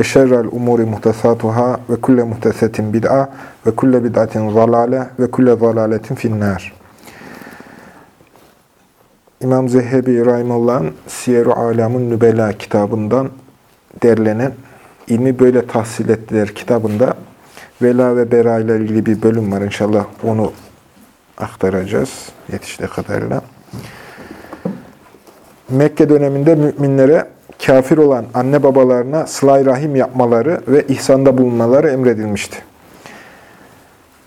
ve şerrel umuri muhtesatuhâ ve kulle muhtesetin bid'a ve kulle bid'atin zalale ve kulle zalaletin finnâr. İmam Zehebi Rahimullah'ın Siyer-i Alamun Nübela kitabından derlenen ilmi böyle tahsil ettiler kitabında vela ve bera ile ilgili bir bölüm var. İnşallah onu aktaracağız yetiştiği kadarıyla. Mekke döneminde müminlere kafir olan anne babalarına sılay rahim yapmaları ve ihsanda bulunmaları emredilmişti.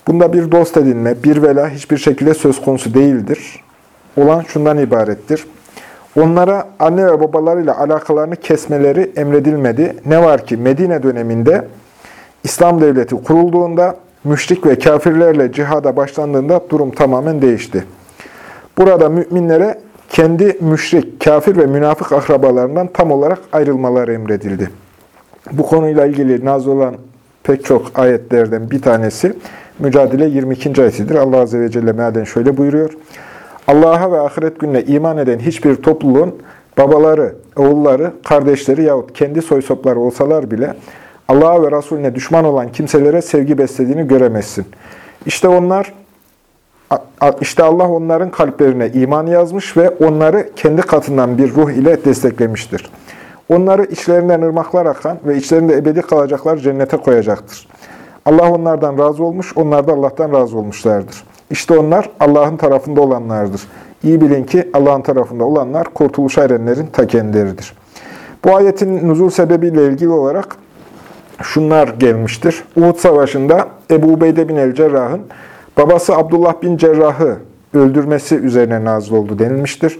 Bunda bir dost edinme, bir vela hiçbir şekilde söz konusu değildir. Olan şundan ibarettir. Onlara anne ve babalarıyla alakalarını kesmeleri emredilmedi. Ne var ki Medine döneminde İslam devleti kurulduğunda müşrik ve kafirlerle cihada başlandığında durum tamamen değişti. Burada müminlere kendi müşrik, kafir ve münafık akrabalarından tam olarak ayrılmaları emredildi. Bu konuyla ilgili nazı olan pek çok ayetlerden bir tanesi Mücadele 22. ayetidir. Allah Azze ve Celle mealen şöyle buyuruyor. Allah'a ve ahiret gününe iman eden hiçbir topluluğun babaları, oğulları, kardeşleri yahut kendi soysopları olsalar bile Allah'a ve Resulüne düşman olan kimselere sevgi beslediğini göremezsin. İşte onlar işte Allah onların kalplerine iman yazmış ve onları kendi katından bir ruh ile desteklemiştir. Onları içlerinden ırmaklar akan ve içlerinde ebedi kalacaklar cennete koyacaktır. Allah onlardan razı olmuş, onlar da Allah'tan razı olmuşlardır. İşte onlar Allah'ın tarafında olanlardır. İyi bilin ki Allah'ın tarafında olanlar kurtuluş erenlerin ta kendileridir. Bu ayetin nuzul sebebiyle ilgili olarak şunlar gelmiştir. Uhud Savaşı'nda Ebu Ubeyde bin el-Cerrah'ın babası Abdullah bin Cerrah'ı öldürmesi üzerine nazil oldu denilmiştir.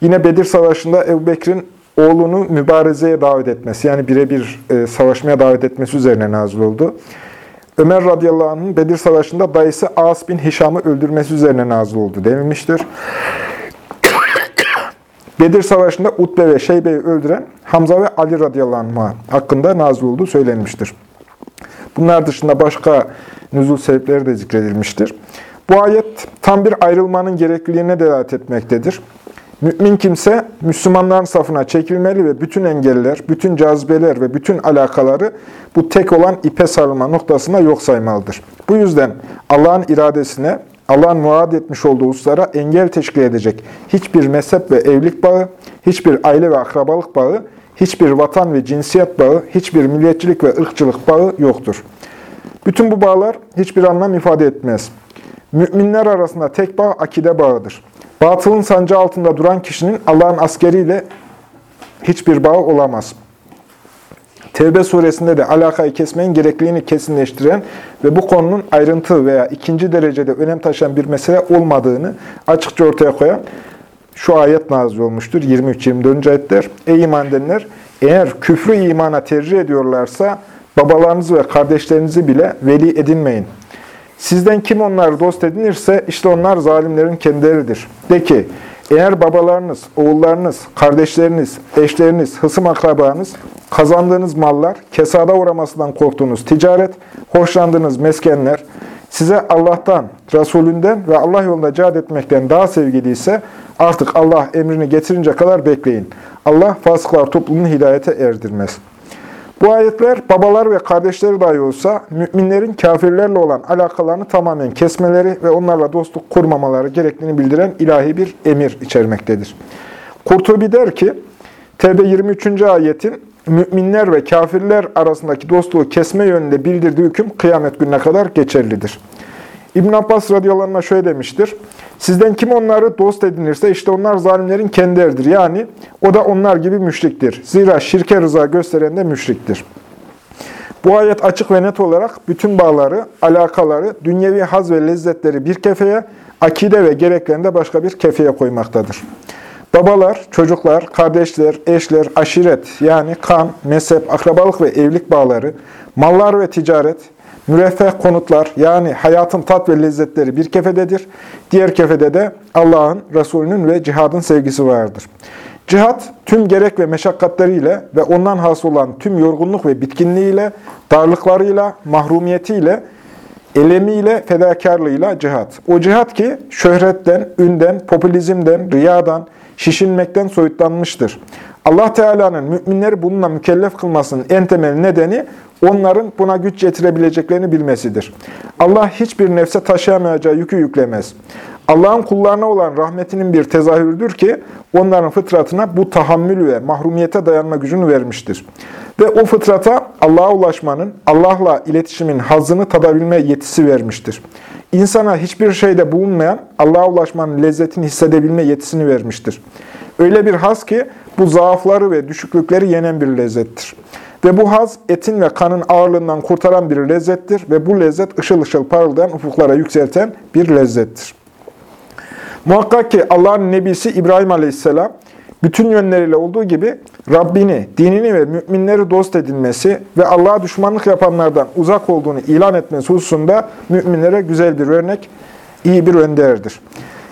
Yine Bedir Savaşı'nda Ebu Bekir'in oğlunu mübarezeye davet etmesi, yani birebir e, savaşmaya davet etmesi üzerine nazil oldu. Ömer radıyallahu anh'ın Bedir Savaşı'nda dayısı As bin Hişam'ı öldürmesi üzerine nazil oldu denilmiştir. Bedir Savaşı'nda Utbe ve Şeybe'yi öldüren Hamza ve Ali radıyallahu anh hakkında nazil olduğu söylenmiştir. Bunlar dışında başka nüzul sebepleri de zikredilmiştir. Bu ayet tam bir ayrılmanın gerekliliğine delalet etmektedir. Mümin kimse Müslümanların safına çekilmeli ve bütün engeller, bütün cazibeler ve bütün alakaları bu tek olan ipe sarılma noktasına yok saymalıdır. Bu yüzden Allah'ın iradesine, Allah'ın muad etmiş olduğu hususlara engel teşkil edecek hiçbir mezhep ve evlilik bağı, hiçbir aile ve akrabalık bağı, hiçbir vatan ve cinsiyet bağı, hiçbir milliyetçilik ve ırkçılık bağı yoktur. Bütün bu bağlar hiçbir anlam ifade etmez. Müminler arasında tek bağ akide bağıdır. Batılın sancı altında duran kişinin Allah'ın askeriyle hiçbir bağı olamaz. Tevbe suresinde de alakayı kesmeyin gerekliliğini kesinleştiren ve bu konunun ayrıntı veya ikinci derecede önem taşıyan bir mesele olmadığını açıkça ortaya koyan şu ayet nazil olmuştur. 23-24. ayetler. Ey iman edenler! Eğer küfrü imana tercih ediyorlarsa babalarınızı ve kardeşlerinizi bile veli edinmeyin. Sizden kim onları dost edinirse işte onlar zalimlerin kendileridir. De ki, eğer babalarınız, oğullarınız, kardeşleriniz, eşleriniz, hısım akrabanız, kazandığınız mallar, kesada uğramasından korktuğunuz ticaret, hoşlandığınız meskenler, size Allah'tan, Resulünden ve Allah yolunda cihad etmekten daha sevgiliyse artık Allah emrini getirince kadar bekleyin. Allah fasıklar toplumunu hidayete erdirmez.'' Bu ayetler babalar ve kardeşleri dahi olsa müminlerin kafirlerle olan alakalarını tamamen kesmeleri ve onlarla dostluk kurmamaları gerektiğini bildiren ilahi bir emir içermektedir. Kurtubi der ki, Tevbe 23. ayetin müminler ve kafirler arasındaki dostluğu kesme yönünde bildirdiği hüküm kıyamet gününe kadar geçerlidir. İbn Abbas radıyallahu şöyle demiştir. Sizden kim onları dost edinirse işte onlar zalimlerin kendileridir. Yani o da onlar gibi müşriktir. Zira şirke rıza gösteren de müşriktir. Bu ayet açık ve net olarak bütün bağları, alakaları, dünyevi haz ve lezzetleri bir kefeye, akide ve gereklerini de başka bir kefeye koymaktadır. Babalar, çocuklar, kardeşler, eşler, aşiret yani kan, mezhep, akrabalık ve evlilik bağları, mallar ve ticaret, müreffeh konutlar yani hayatın tat ve lezzetleri bir kefededir. Diğer kefede de Allah'ın, Resulünün ve cihadın sevgisi vardır. Cihat tüm gerek ve meşakkatleriyle ve ondan hasıl olan tüm yorgunluk ve bitkinliğiyle, darlıklarıyla, mahrumiyetiyle, elemiyle, fedakarlığıyla cihat. O cihat ki şöhretten, ünden, popülizmden, riyadan, şişinmekten soyutlanmıştır. Allah Teala'nın müminleri bununla mükellef kılmasının en temel nedeni onların buna güç getirebileceklerini bilmesidir. Allah hiçbir nefse taşıyamayacağı yükü yüklemez. Allah'ın kullarına olan rahmetinin bir tezahürüdür ki onların fıtratına bu tahammül ve mahrumiyete dayanma gücünü vermiştir. Ve o fıtrata Allah'a ulaşmanın, Allah'la iletişimin hazını tadabilme yetisi vermiştir. İnsana hiçbir şeyde bulunmayan Allah'a ulaşmanın lezzetini hissedebilme yetisini vermiştir. Öyle bir haz ki bu zaafları ve düşüklükleri yenen bir lezzettir. Ve bu haz etin ve kanın ağırlığından kurtaran bir lezzettir ve bu lezzet ışıl ışıl parıldayan ufuklara yükselten bir lezzettir. Muhakkak ki Allah'ın Nebisi İbrahim Aleyhisselam bütün yönleriyle olduğu gibi Rabbini, dinini ve müminleri dost edinmesi ve Allah'a düşmanlık yapanlardan uzak olduğunu ilan etmesi hususunda müminlere güzel bir örnek, iyi bir önderdir.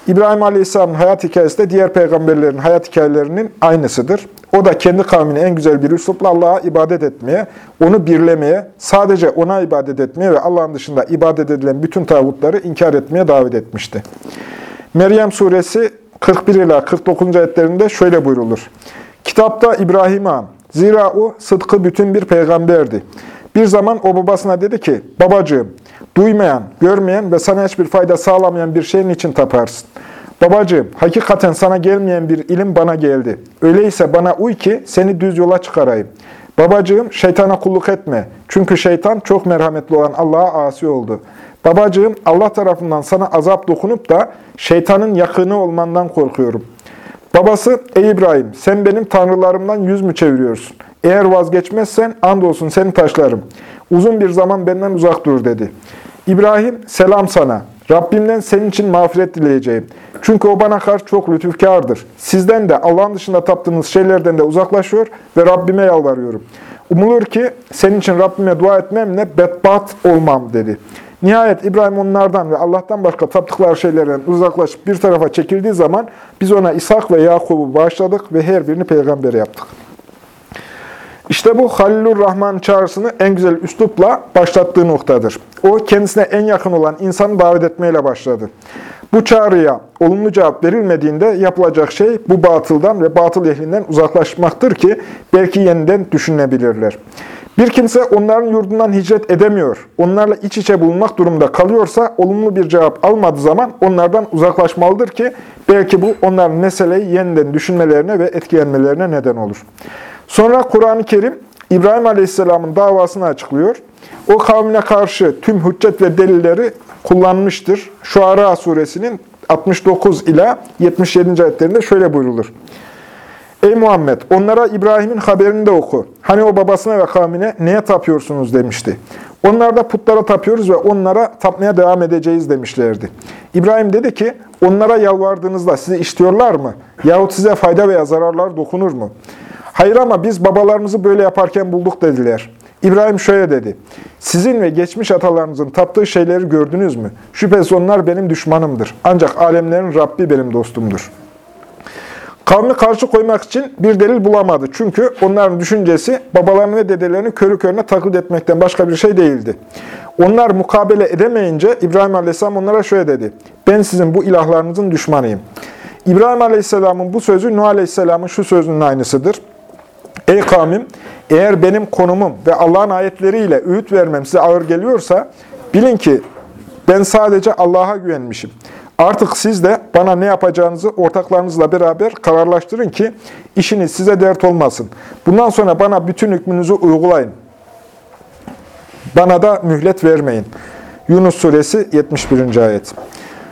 İbrahim Aleyhisselam'ın hayat hikayesi de diğer peygamberlerin hayat hikayelerinin aynısıdır. O da kendi kavmini en güzel bir üslupla Allah'a ibadet etmeye, onu birlemeye, sadece ona ibadet etmeye ve Allah'ın dışında ibadet edilen bütün tağutları inkar etmeye davet etmişti. Meryem suresi 41 ila 49. ayetlerinde şöyle buyrulur. Kitapta İbrahim'e zira o sıdkı bütün bir peygamberdi. Bir zaman o babasına dedi ki, babacığım, duymayan, görmeyen ve sana hiçbir fayda sağlamayan bir şeyin için taparsın. Babacığım, hakikaten sana gelmeyen bir ilim bana geldi. Öyleyse bana uy ki seni düz yola çıkarayım. Babacığım, şeytana kulluk etme. Çünkü şeytan çok merhametli olan Allah'a asi oldu. Babacığım, Allah tarafından sana azap dokunup da şeytanın yakını olmandan korkuyorum. Babası, ey İbrahim, sen benim tanrılarımdan yüz mü çeviriyorsun? Eğer vazgeçmezsen, andolsun seni taşlarım. Uzun bir zaman benden uzak dur dedi. İbrahim, selam sana. Rabbimden senin için mağfiret dileyeceğim. Çünkü o bana karşı çok lütufkardır. Sizden de Allah'ın dışında taptığınız şeylerden de uzaklaşıyor ve Rabbime yalvarıyorum. Umulur ki senin için Rabbime dua etmemle bedbat olmam dedi. Nihayet İbrahim onlardan ve Allah'tan başka taptıkları şeylerden uzaklaşıp bir tarafa çekildiği zaman biz ona İshak ve Yakub'u bağışladık ve her birini peygamber yaptık. İşte bu Halilur Rahman çağrısını en güzel üslupla başlattığı noktadır. O kendisine en yakın olan insanı davet etmeyle başladı. Bu çağrıya olumlu cevap verilmediğinde yapılacak şey bu batıldan ve batıl ehlinden uzaklaşmaktır ki belki yeniden düşünebilirler. Bir kimse onların yurdundan hicret edemiyor, onlarla iç içe bulunmak durumunda kalıyorsa olumlu bir cevap almadığı zaman onlardan uzaklaşmalıdır ki belki bu onların meseleyi yeniden düşünmelerine ve etkilenmelerine neden olur. Sonra Kur'an-ı Kerim İbrahim Aleyhisselam'ın davasını açıklıyor. O kavmine karşı tüm hüccet ve delilleri kullanmıştır. Şuara suresinin 69 ila 77. ayetlerinde şöyle buyrulur. Ey Muhammed! Onlara İbrahim'in haberini de oku. Hani o babasına ve kavmine neye tapıyorsunuz demişti. Onlar da putlara tapıyoruz ve onlara tapmaya devam edeceğiz demişlerdi. İbrahim dedi ki, onlara yalvardığınızda sizi istiyorlar mı? Yahut size fayda veya zararlar dokunur mu? Hayır ama biz babalarımızı böyle yaparken bulduk dediler. İbrahim şöyle dedi. Sizin ve geçmiş atalarınızın taptığı şeyleri gördünüz mü? Şüphesiz onlar benim düşmanımdır. Ancak alemlerin Rabbi benim dostumdur. Kavmi karşı koymak için bir delil bulamadı. Çünkü onların düşüncesi babalarını ve dedelerini körü körüne taklit etmekten başka bir şey değildi. Onlar mukabele edemeyince İbrahim Aleyhisselam onlara şöyle dedi. Ben sizin bu ilahlarınızın düşmanıyım. İbrahim Aleyhisselam'ın bu sözü Nuh Aleyhisselam'ın şu sözünün aynısıdır. Ey kavmim, eğer benim konumum ve Allah'ın ayetleriyle öğüt vermem size ağır geliyorsa, bilin ki ben sadece Allah'a güvenmişim. Artık siz de bana ne yapacağınızı ortaklarınızla beraber kararlaştırın ki işiniz size dert olmasın. Bundan sonra bana bütün hükmünüzü uygulayın. Bana da mühlet vermeyin. Yunus suresi 71. ayet.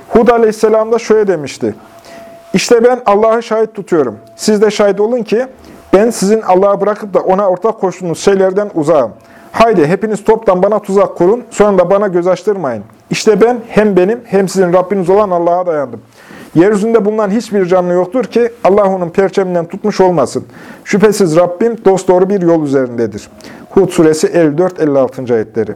Hud aleyhisselam da şöyle demişti. İşte ben Allah'ı şahit tutuyorum. Siz de şahit olun ki ben sizin Allah'a bırakıp da ona ortak koştuğunuz şeylerden uzağım. Haydi hepiniz toptan bana tuzak kurun, sonra da bana göz açtırmayın. İşte ben hem benim hem sizin Rabbiniz olan Allah'a dayandım. Yeryüzünde bulunan hiçbir canlı yoktur ki Allah onun perçeminden tutmuş olmasın. Şüphesiz Rabbim dosdoğru bir yol üzerindedir. Hud suresi 54-56. ayetleri.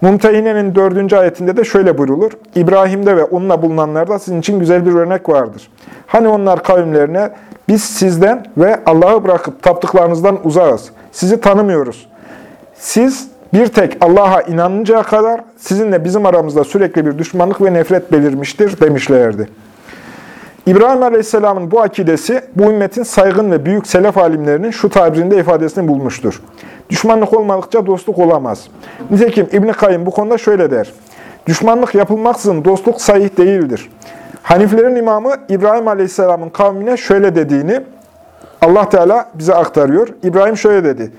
Mumtehine'nin dördüncü ayetinde de şöyle buyrulur. İbrahim'de ve onunla bulunanlarda sizin için güzel bir örnek vardır. Hani onlar kavimlerine biz sizden ve Allah'ı bırakıp taptıklarınızdan uzağız. Sizi tanımıyoruz. Siz bir tek Allah'a inanıncaya kadar sizinle bizim aramızda sürekli bir düşmanlık ve nefret belirmiştir demişlerdi. İbrahim Aleyhisselam'ın bu akidesi bu ümmetin saygın ve büyük selef alimlerinin şu tabirinde ifadesini bulmuştur. Düşmanlık olmadıkça dostluk olamaz. Nitekim İbn-i Kayyım bu konuda şöyle der. Düşmanlık yapılmaksızın dostluk sahih değildir. Haniflerin imamı İbrahim Aleyhisselam'ın kavmine şöyle dediğini Allah Teala bize aktarıyor. İbrahim şöyle dedi.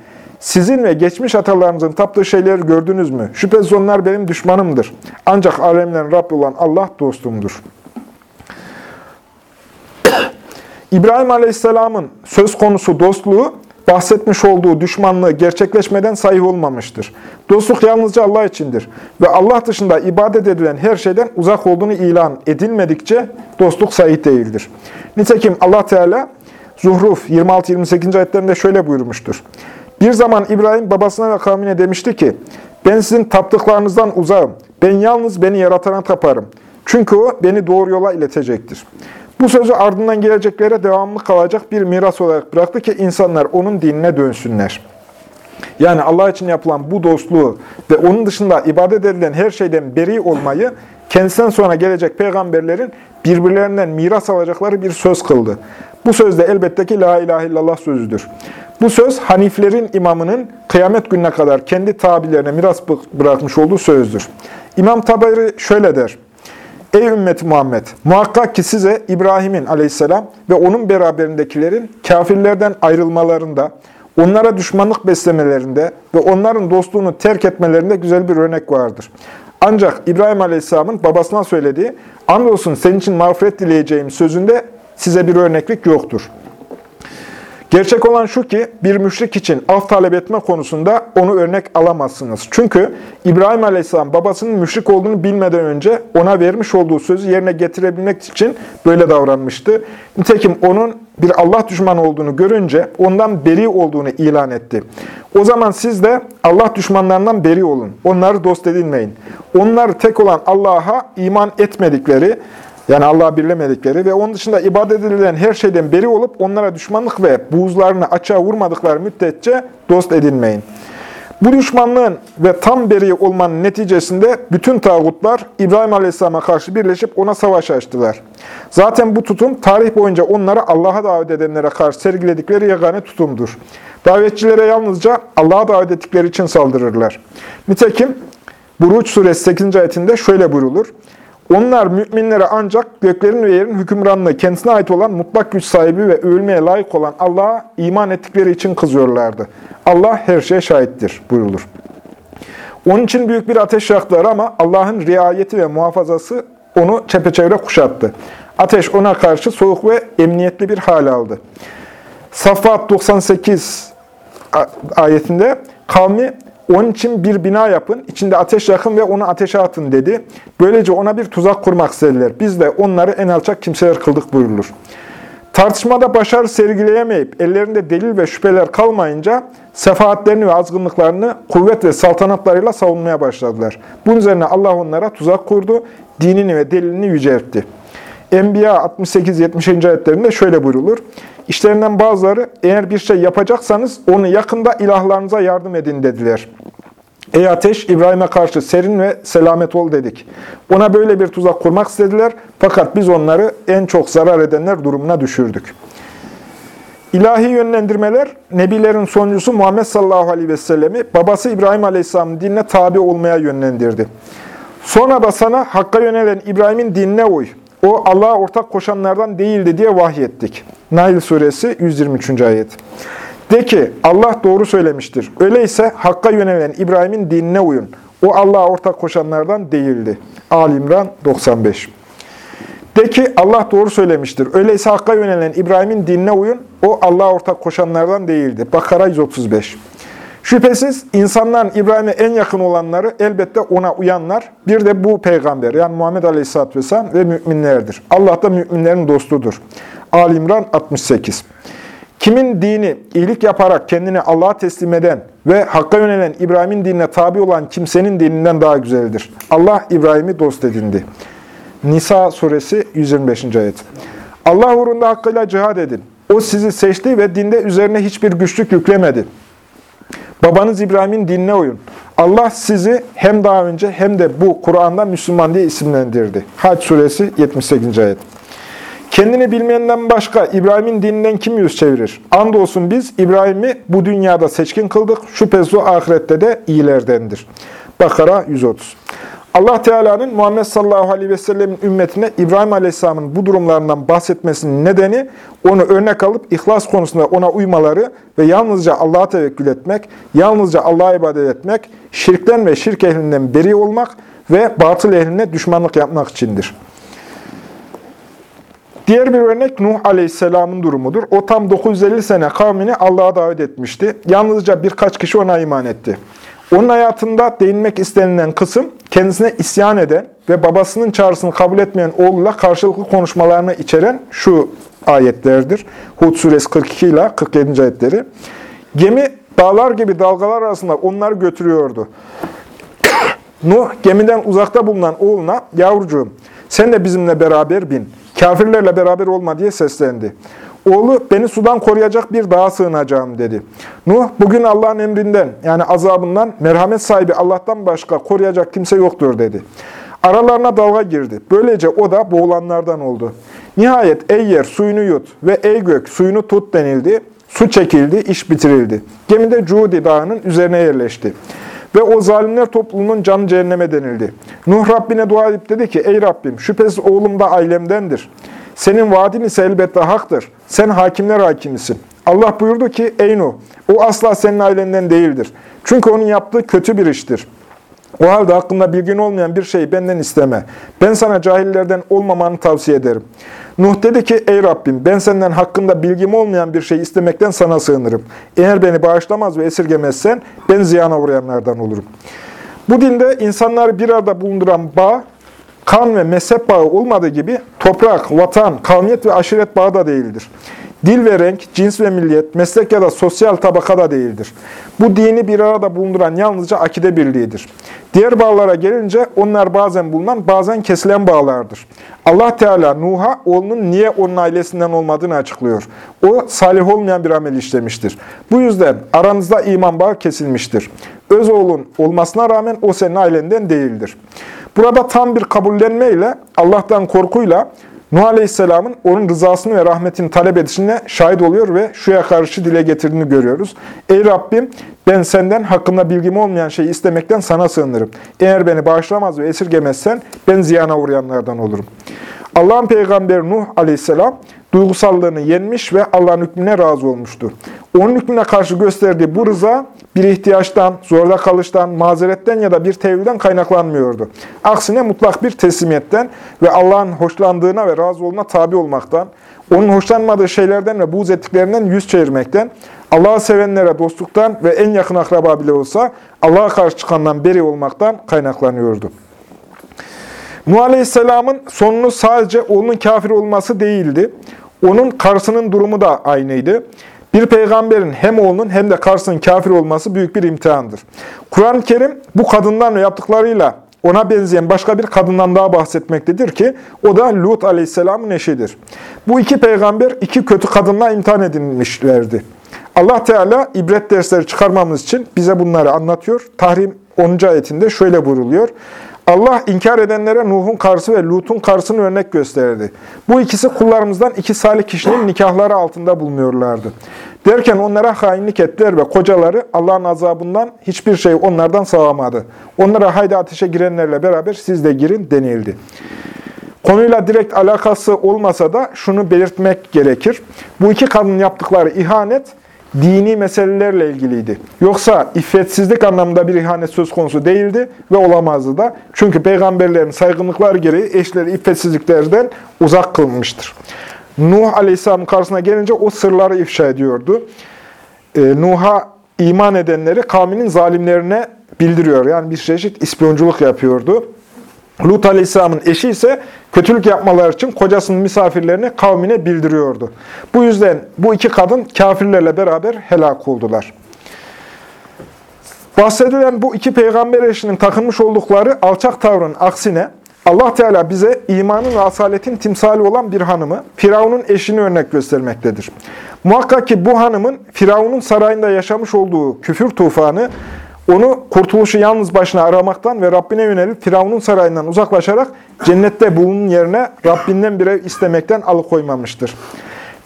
Sizin ve geçmiş atalarınızın taptığı şeyleri gördünüz mü? Şüphesiz onlar benim düşmanımdır. Ancak alemlerin Rabbi olan Allah dostumdur. İbrahim Aleyhisselam'ın söz konusu dostluğu, bahsetmiş olduğu düşmanlığı gerçekleşmeden sahih olmamıştır. Dostluk yalnızca Allah içindir. Ve Allah dışında ibadet edilen her şeyden uzak olduğunu ilan edilmedikçe dostluk sahih değildir. Nitekim Allah Teala Zuhruf 26-28. ayetlerinde şöyle buyurmuştur. Bir zaman İbrahim babasına ve kavmine demişti ki, ben sizin taptıklarınızdan uzağım. Ben yalnız beni yaratana taparım. Çünkü o beni doğru yola iletecektir. Bu sözü ardından geleceklere devamlı kalacak bir miras olarak bıraktı ki insanlar onun dinine dönsünler. Yani Allah için yapılan bu dostluğu ve onun dışında ibadet edilen her şeyden beri olmayı kendisinden sonra gelecek peygamberlerin birbirlerinden miras alacakları bir söz kıldı. Bu söz de elbette ki La ilahe illallah sözüdür. Bu söz Haniflerin imamının kıyamet gününe kadar kendi tabilerine miras bırakmış olduğu sözdür. İmam Tabari şöyle der. Ey ümmeti Muhammed! Muhakkak ki size İbrahim'in aleyhisselam ve onun beraberindekilerin kafirlerden ayrılmalarında, onlara düşmanlık beslemelerinde ve onların dostluğunu terk etmelerinde güzel bir örnek vardır. Ancak İbrahim Aleyhisselam'ın babasına söylediği, andolsun senin için mağfiret dileyeceğim sözünde size bir örneklik yoktur. Gerçek olan şu ki bir müşrik için af talep etme konusunda onu örnek alamazsınız. Çünkü İbrahim Aleyhisselam babasının müşrik olduğunu bilmeden önce ona vermiş olduğu sözü yerine getirebilmek için böyle davranmıştı. Nitekim onun bir Allah düşmanı olduğunu görünce ondan beri olduğunu ilan etti. O zaman siz de Allah düşmanlarından beri olun. Onları dost edinmeyin. Onlar tek olan Allah'a iman etmedikleri, yani Allah'ı birlemedikleri ve onun dışında ibadet edilen her şeyden beri olup onlara düşmanlık ve buğuzlarını açığa vurmadıkları müddetçe dost edinmeyin. Bu düşmanlığın ve tam beri olmanın neticesinde bütün tağutlar İbrahim Aleyhisselam'a karşı birleşip ona savaş açtılar. Zaten bu tutum tarih boyunca onları Allah'a davet edenlere karşı sergiledikleri yegane tutumdur. Davetçilere yalnızca Allah'a davet ettikleri için saldırırlar. Nitekim Buruç suresi 8. ayetinde şöyle buyrulur. Onlar müminlere ancak göklerin ve yerin hükümranlığı kendisine ait olan mutlak güç sahibi ve övülmeye layık olan Allah'a iman ettikleri için kızıyorlardı. Allah her şeye şahittir buyurulur. Onun için büyük bir ateş yaktılar ama Allah'ın riayeti ve muhafazası onu çepeçevre kuşattı. Ateş ona karşı soğuk ve emniyetli bir hal aldı. Saffat 98 ayetinde kavmi onun için bir bina yapın, içinde ateş yakın ve onu ateşe atın dedi. Böylece ona bir tuzak kurmak istediler. Biz de onları en alçak kimseler kıldık buyurulur. Tartışmada başarı sergileyemeyip ellerinde delil ve şüpheler kalmayınca sefaatlerini ve azgınlıklarını kuvvet ve saltanatlarıyla savunmaya başladılar. Bunun üzerine Allah onlara tuzak kurdu, dinini ve delilini yüceltti. Enbiya 68-70. ayetlerinde şöyle buyrulur. İşlerinden bazıları eğer bir şey yapacaksanız onu yakında ilahlarınıza yardım edin dediler. Ey ateş İbrahim'e karşı serin ve selamet ol dedik. Ona böyle bir tuzak kurmak istediler fakat biz onları en çok zarar edenler durumuna düşürdük. İlahi yönlendirmeler, Nebilerin sonuncusu Muhammed sallallahu aleyhi ve sellemi babası İbrahim aleyhisselamın dinine tabi olmaya yönlendirdi. Sonra da sana Hakk'a yönelen İbrahim'in dinine uy. O Allah'a ortak koşanlardan değildi diye vahyettik. Nail suresi 123. ayet. De ki Allah doğru söylemiştir. Öyleyse Hakk'a yönelen İbrahim'in dinine uyun. O Allah'a ortak koşanlardan değildi. Ali İmran 95. De ki Allah doğru söylemiştir. Öyleyse Hakk'a yönelen İbrahim'in dinine uyun. O Allah'a ortak koşanlardan değildi. Bakara 135. Şüphesiz insanların İbrahim'e en yakın olanları elbette ona uyanlar. Bir de bu peygamber yani Muhammed Aleyhisselatü Vesselam ve müminlerdir. Allah da müminlerin dostudur. Ali İmran 68 Kimin dini iyilik yaparak kendini Allah'a teslim eden ve Hakk'a yönelen İbrahim'in dinine tabi olan kimsenin dininden daha güzeldir. Allah İbrahim'i dost edindi. Nisa suresi 125. ayet. Allah uğrunda hakkıyla cihad edin. O sizi seçti ve dinde üzerine hiçbir güçlük yüklemedi. Babanız İbrahim'in dinine uyun. Allah sizi hem daha önce hem de bu Kur'an'da Müslüman diye isimlendirdi. Hac suresi 78. ayet. Kendini bilmeyenden başka İbrahim'in dininden kim yüz çevirir? Andolsun biz İbrahim'i bu dünyada seçkin kıldık. Şüphesiz o ahirette de iyilerdendir. Bakara 130. Allah Teala'nın Muhammed sallallahu aleyhi ve sellemin ümmetine İbrahim aleyhisselamın bu durumlarından bahsetmesinin nedeni onu örnek alıp ihlas konusunda ona uymaları ve yalnızca Allah'a tevekkül etmek, yalnızca Allah'a ibadet etmek, şirkten ve şirk ehlinden beri olmak ve batıl ehline düşmanlık yapmak içindir. Diğer bir örnek Nuh Aleyhisselam'ın durumudur. O tam 950 sene kavmini Allah'a davet etmişti. Yalnızca birkaç kişi ona iman etti. Onun hayatında değinmek istenilen kısım kendisine isyan eden ve babasının çağrısını kabul etmeyen oğluyla karşılıklı konuşmalarını içeren şu ayetlerdir. Hud suresi 42 ile 47. ayetleri. Gemi dağlar gibi dalgalar arasında onları götürüyordu. Nuh gemiden uzakta bulunan oğluna yavrucuğum sen de bizimle beraber bin. Kafirlerle beraber olma diye seslendi. Oğlu beni sudan koruyacak bir dağa sığınacağım dedi. Nuh bugün Allah'ın emrinden yani azabından merhamet sahibi Allah'tan başka koruyacak kimse yoktur dedi. Aralarına dalga girdi. Böylece o da boğulanlardan oldu. Nihayet ey yer suyunu yut ve ey gök suyunu tut denildi. Su çekildi, iş bitirildi. Gemide Cudi dağının üzerine yerleşti. Ve o zalimler topluluğunun canı cehenneme denildi. Nuh Rabbine dua edip dedi ki, Ey Rabbim şüphesiz oğlum da ailemdendir. Senin vaadin ise elbette haktır. Sen hakimler hakimisin. Allah buyurdu ki, Ey Nuh, o asla senin ailenden değildir. Çünkü onun yaptığı kötü bir iştir. O halde hakkında bilgin olmayan bir şeyi benden isteme. Ben sana cahillerden olmamanı tavsiye ederim. Nuh dedi ki, ey Rabbim ben senden hakkında bilgim olmayan bir şey istemekten sana sığınırım. Eğer beni bağışlamaz ve esirgemezsen ben ziyana uğrayanlardan olurum. Bu dinde insanları bir arada bulunduran bağ, kan ve mezhep bağı olmadığı gibi toprak, vatan, kavmiyet ve aşiret bağı da değildir. Dil ve renk, cins ve milliyet, meslek ya da sosyal tabaka da değildir. Bu dini bir arada bulunduran yalnızca akide birliğidir. Diğer bağlara gelince onlar bazen bulunan, bazen kesilen bağlardır. Allah Teala Nuh'a oğlunun niye onun ailesinden olmadığını açıklıyor. O salih olmayan bir amel işlemiştir. Bu yüzden aranızda iman bağı kesilmiştir. Öz oğlun olmasına rağmen o senin ailenden değildir. Burada tam bir kabullenmeyle, Allah'tan korkuyla, Nuh Aleyhisselam'ın onun rızasını ve rahmetini talep edişine şahit oluyor ve şuya karşı dile getirdiğini görüyoruz. Ey Rabbim ben senden hakkında bilgim olmayan şeyi istemekten sana sığınırım. Eğer beni bağışlamaz ve esirgemezsen ben ziyana uğrayanlardan olurum. Allah'ın peygamberi Nuh Aleyhisselam duygusallığını yenmiş ve Allah'ın hükmüne razı olmuştu. Onun hükmüne karşı gösterdiği bu rıza bir ihtiyaçtan, zorda kalıştan, mazeretten ya da bir tevilden kaynaklanmıyordu. Aksine mutlak bir teslimiyetten ve Allah'ın hoşlandığına ve razı olduğuna tabi olmaktan, onun hoşlanmadığı şeylerden ve buğz ettiklerinden yüz çevirmekten, Allah'ı sevenlere dostluktan ve en yakın akraba bile olsa Allah'a karşı çıkandan beri olmaktan kaynaklanıyordu. Nuh Aleyhisselam'ın sonunu sadece oğlunun kafir olması değildi. Onun karısının durumu da aynıydı. Bir peygamberin hem oğlunun hem de karısının kafir olması büyük bir imtihandır. Kur'an-ı Kerim bu kadından yaptıklarıyla ona benzeyen başka bir kadından daha bahsetmektedir ki o da Lut aleyhisselamın eşidir. Bu iki peygamber iki kötü kadınla imtihan edilmişlerdi. Allah Teala ibret dersleri çıkarmamız için bize bunları anlatıyor. Tahrim 10. ayetinde şöyle buyruluyor. Allah inkar edenlere Nuh'un karısı ve Lut'un karısını örnek gösterdi. Bu ikisi kullarımızdan iki salih kişinin nikahları altında bulunuyorlardı. Derken onlara hainlik ettiler ve kocaları Allah'ın azabından hiçbir şey onlardan sağlamadı. Onlara haydi ateşe girenlerle beraber siz de girin denildi. Konuyla direkt alakası olmasa da şunu belirtmek gerekir. Bu iki kadının yaptıkları ihanet, dini meselelerle ilgiliydi. Yoksa iffetsizlik anlamında bir ihanet söz konusu değildi ve olamazdı da. Çünkü peygamberlerin saygınlıkları gereği eşleri iffetsizliklerden uzak kılmıştır. Nuh Aleyhisselam'ın karşısına gelince o sırları ifşa ediyordu. Ee, Nuh'a iman edenleri kavminin zalimlerine bildiriyor. Yani bir çeşit ispiyonculuk yapıyordu. Lut Aleyhisselam'ın eşi ise kötülük yapmaları için kocasının misafirlerini kavmine bildiriyordu. Bu yüzden bu iki kadın kafirlerle beraber helak oldular. Bahsedilen bu iki peygamber eşinin takınmış oldukları alçak tavrın aksine Allah Teala bize imanın ve asaletin timsali olan bir hanımı, Firavun'un eşini örnek göstermektedir. Muhakkak ki bu hanımın Firavun'un sarayında yaşamış olduğu küfür tufanı, onu kurtuluşu yalnız başına aramaktan ve Rabbine yönelip Firavun'un sarayından uzaklaşarak cennette bulunun yerine Rabbinden bir ev istemekten alıkoymamıştır.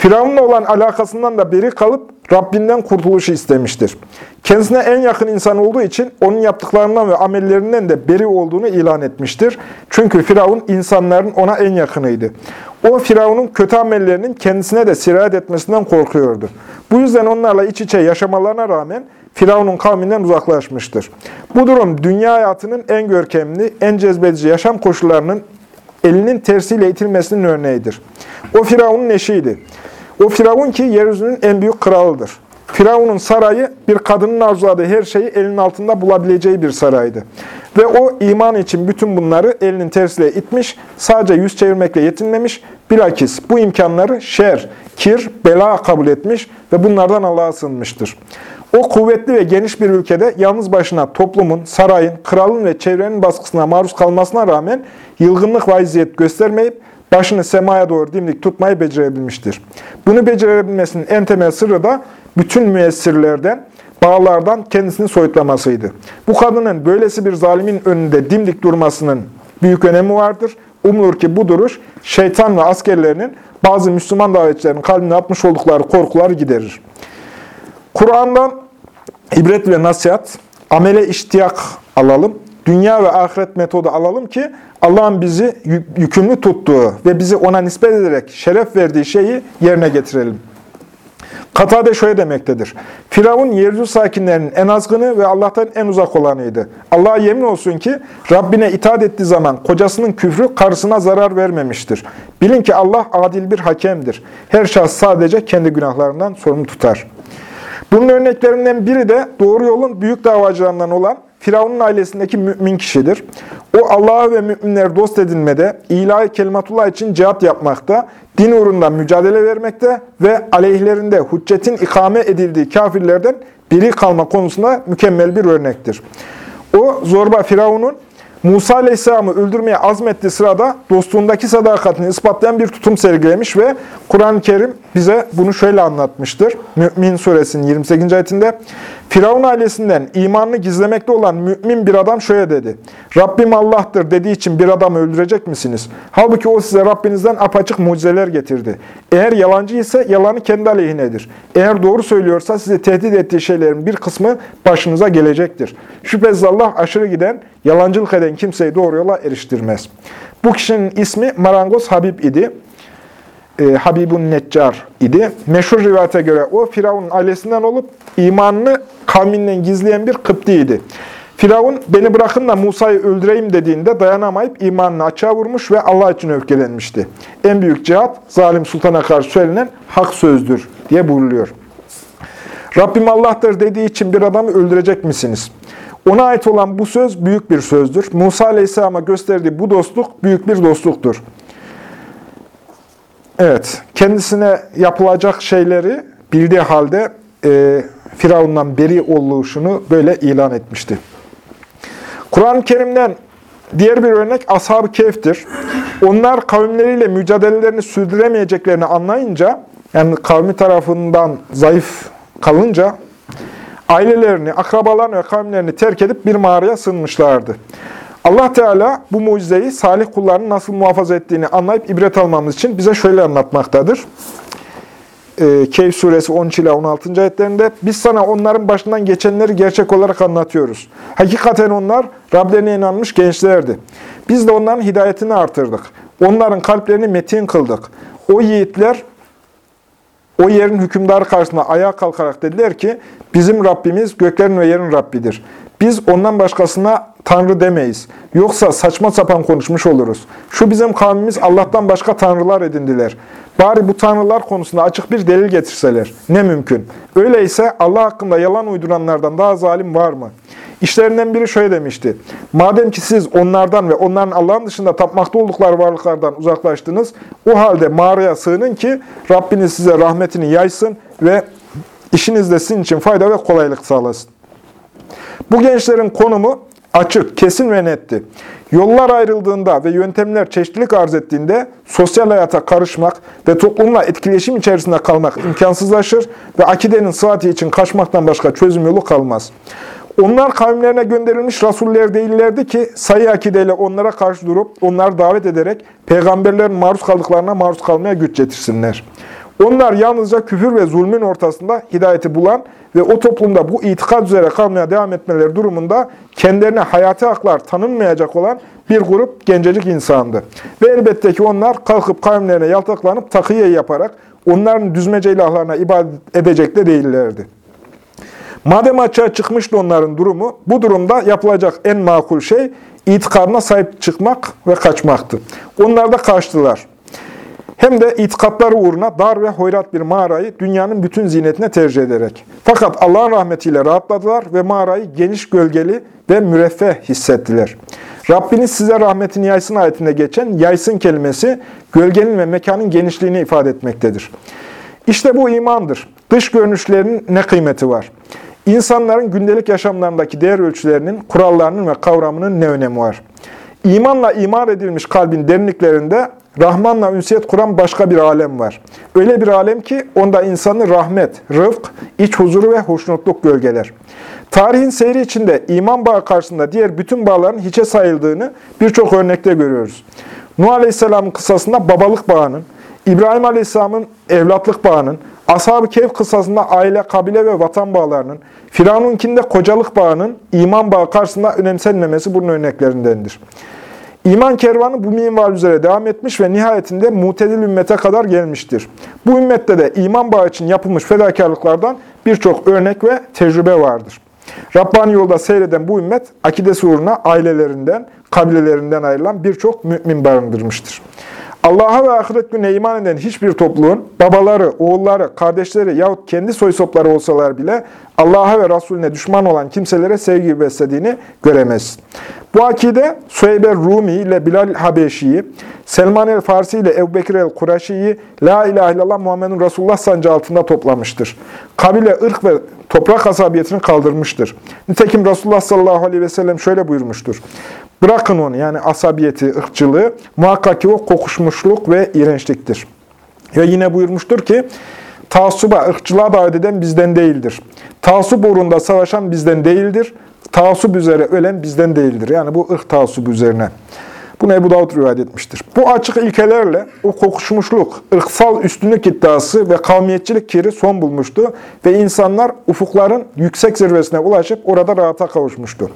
Firavun'la olan alakasından da beri kalıp Rabbinden kurtuluşu istemiştir. Kendisine en yakın insan olduğu için onun yaptıklarından ve amellerinden de beri olduğunu ilan etmiştir. Çünkü Firavun insanların ona en yakınıydı. O Firavun'un kötü amellerinin kendisine de sirayet etmesinden korkuyordu. Bu yüzden onlarla iç içe yaşamalarına rağmen Firavun'un kavminden uzaklaşmıştır. Bu durum dünya hayatının en görkemli, en cezbedici yaşam koşullarının elinin tersiyle itilmesinin örneğidir. O Firavun'un eşiydi. O Firavun ki yeryüzünün en büyük kralıdır. Firavun'un sarayı bir kadının arzuladığı her şeyi elinin altında bulabileceği bir saraydı. Ve o iman için bütün bunları elinin tersiyle itmiş, sadece yüz çevirmekle yetinmemiş, bilakis bu imkanları şer, kir, bela kabul etmiş ve bunlardan Allah'a sığınmıştır. O kuvvetli ve geniş bir ülkede yalnız başına toplumun, sarayın, kralın ve çevrenin baskısına maruz kalmasına rağmen yılgınlık ve göstermeyip başını semaya doğru dimdik tutmayı becerebilmiştir. Bunu becerebilmesinin en temel sırrı da bütün müessirlerden, bağlardan kendisini soyutlamasıydı. Bu kadının böylesi bir zalimin önünde dimdik durmasının büyük önemi vardır. Umulur ki bu duruş şeytan ve askerlerinin bazı Müslüman davetçilerin kalbine atmış oldukları korkuları giderir. Kur'an'dan ibret ve nasihat, amele iştiyak alalım, dünya ve ahiret metodu alalım ki Allah'ın bizi yükümlü tuttuğu ve bizi ona nispet ederek şeref verdiği şeyi yerine getirelim. Katade şöyle demektedir. Firavun yeryüzü sakinlerinin en azgını ve Allah'tan en uzak olanıydı. Allah'a yemin olsun ki Rabbine itaat ettiği zaman kocasının küfrü karısına zarar vermemiştir. Bilin ki Allah adil bir hakemdir. Her şahs sadece kendi günahlarından sorumlu tutar. Bunun örneklerinden biri de doğru yolun büyük davacılarından olan Firavun'un ailesindeki mümin kişidir. O Allah'a ve müminleri dost edinmede, ilahi kelimatullah için cihat yapmakta, din uğrunda mücadele vermekte ve aleyhlerinde hüccetin ikame edildiği kafirlerden biri kalma konusunda mükemmel bir örnektir. O zorba Firavun'un Musa Aleyhisselam'ı öldürmeye azmettiği sırada dostluğundaki sadakatini ispatlayan bir tutum sergilemiş ve Kur'an-ı Kerim bize bunu şöyle anlatmıştır. Mü'min suresinin 28. ayetinde Firavun ailesinden imanını gizlemekte olan mümin bir adam şöyle dedi. Rabbim Allah'tır dediği için bir adamı öldürecek misiniz? Halbuki o size Rabbinizden apaçık mucizeler getirdi. Eğer yalancı ise yalanı kendi aleyhinedir. Eğer doğru söylüyorsa size tehdit ettiği şeylerin bir kısmı başınıza gelecektir. Şüphesiz Allah aşırı giden, yalancılık eden kimseyi doğru yola eriştirmez. Bu kişinin ismi Marangoz Habib idi e, Habibun Neccar idi. Meşhur rivayete göre o Firavun'un ailesinden olup imanını kavminden gizleyen bir Kıpti'ydi. Firavun beni bırakın da Musa'yı öldüreyim dediğinde dayanamayıp imanını açığa vurmuş ve Allah için öfkelenmişti. En büyük cevap zalim sultana karşı söylenen hak sözdür diye buyruluyor. Rabbim Allah'tır dediği için bir adamı öldürecek misiniz? Ona ait olan bu söz büyük bir sözdür. Musa Aleyhisselam'a gösterdiği bu dostluk büyük bir dostluktur. Evet, kendisine yapılacak şeyleri bildiği halde e, Firavun'dan beri oluşunu böyle ilan etmişti. Kur'an-ı Kerim'den diğer bir örnek Ashab-ı Kehf'tir. Onlar kavimleriyle mücadelelerini sürdüremeyeceklerini anlayınca, yani kavmi tarafından zayıf kalınca, ailelerini, akrabalarını ve kavimlerini terk edip bir mağaraya sığınmışlardı. Allah Teala bu mucizeyi salih kullarının nasıl muhafaza ettiğini anlayıp ibret almamız için bize şöyle anlatmaktadır. Ee, Keyf suresi 13 ile 16. ayetlerinde biz sana onların başından geçenleri gerçek olarak anlatıyoruz. Hakikaten onlar Rablerine inanmış gençlerdi. Biz de onların hidayetini artırdık. Onların kalplerini metin kıldık. O yiğitler o yerin hükümdarı karşısında ayağa kalkarak dediler ki bizim Rabbimiz göklerin ve yerin Rabbidir. Biz ondan başkasına Tanrı demeyiz. Yoksa saçma sapan konuşmuş oluruz. Şu bizim kavmimiz Allah'tan başka tanrılar edindiler. Bari bu tanrılar konusunda açık bir delil getirseler. Ne mümkün. Öyleyse Allah hakkında yalan uyduranlardan daha zalim var mı? İşlerinden biri şöyle demişti. Madem ki siz onlardan ve onların Allah'ın dışında tapmakta oldukları varlıklardan uzaklaştınız, o halde mağaraya sığının ki Rabbiniz size rahmetini yaysın ve işinizde sizin için fayda ve kolaylık sağlasın. Bu gençlerin konumu açık, kesin ve netti. Yollar ayrıldığında ve yöntemler çeşitlilik arz ettiğinde sosyal hayata karışmak ve toplumla etkileşim içerisinde kalmak imkansızlaşır ve akidenin sıhhati için kaçmaktan başka çözüm yolu kalmaz. Onlar kavimlerine gönderilmiş rasuller değillerdi ki sayı akideyle onlara karşı durup onları davet ederek peygamberlerin maruz kaldıklarına maruz kalmaya güç getirsinler. Onlar yalnızca küfür ve zulmün ortasında hidayeti bulan ve o toplumda bu itikad üzere kalmaya devam etmeleri durumunda kendilerine hayati haklar tanınmayacak olan bir grup gencecik insandı. Ve elbette ki onlar kalkıp kavimlerine yaltaklanıp takiye yaparak onların düzmece ilahlarına ibadet edecek de değillerdi. Madem açığa çıkmıştı onların durumu, bu durumda yapılacak en makul şey itikadına sahip çıkmak ve kaçmaktı. Onlar da kaçtılar. Hem de itikatları uğruna dar ve hoyrat bir mağarayı dünyanın bütün zinetine tercih ederek. Fakat Allah'ın rahmetiyle rahatladılar ve mağarayı geniş gölgeli ve müreffeh hissettiler. Rabbiniz size rahmetini yaysın ayetinde geçen yaysın kelimesi gölgenin ve mekanın genişliğini ifade etmektedir. İşte bu imandır. Dış görünüşlerinin ne kıymeti var? İnsanların gündelik yaşamlarındaki değer ölçülerinin, kurallarının ve kavramının ne önemi var? İmanla imar edilmiş kalbin derinliklerinde Rahman'la ünsiyet kuran başka bir alem var. Öyle bir alem ki onda insanı rahmet, rıfk, iç huzuru ve hoşnutluk gölgeler. Tarihin seyri içinde iman bağı karşısında diğer bütün bağların hiçe sayıldığını birçok örnekte görüyoruz. Nuh Aleyhisselam'ın kısasında babalık bağının, İbrahim Aleyhisselam'ın evlatlık bağının, Ashab-ı Kehf kısasında aile, kabile ve vatan bağlarının, Firavun'unkinde kocalık bağının iman bağı karşısında önemsenmemesi bunun örneklerindendir. İman kervanı bu minval üzere devam etmiş ve nihayetinde mutedil ümmete kadar gelmiştir. Bu ümmette de iman bağı için yapılmış fedakarlıklardan birçok örnek ve tecrübe vardır. Rabbani yolda seyreden bu ümmet akidesi uğruna ailelerinden, kabilelerinden ayrılan birçok mümin barındırmıştır. Allah'a ve ahiret gününe iman eden hiçbir topluluğun babaları, oğulları, kardeşleri yahut kendi soysopları olsalar bile Allah'a ve Resulüne düşman olan kimselere sevgi beslediğini göremez. Bu akide Suheybe Rumi ile Bilal Habeşi'yi, Selman el-Farsi ile Ebu Bekir el-Kuraşi'yi La ilahe illallah Muhammedun Resulullah sancı altında toplamıştır. Kabile, ırk ve toprak asabiyetini kaldırmıştır. Nitekim Resulullah sallallahu aleyhi ve sellem şöyle buyurmuştur. Bırakın onu yani asabiyeti, ırkçılığı, muhakkak ki o kokuşmuşluk ve iğrençliktir. Ve yine buyurmuştur ki, taassuba, ırkçılığa davet eden bizden değildir. Taassup uğrunda savaşan bizden değildir. Taassup üzere ölen bizden değildir. Yani bu ırk taassubu üzerine. Bunu Ebu Davud rivayet etmiştir. Bu açık ilkelerle o kokuşmuşluk, ırksal üstünlük iddiası ve kavmiyetçilik kiri son bulmuştu ve insanlar ufukların yüksek zirvesine ulaşıp orada rahata kavuşmuştu.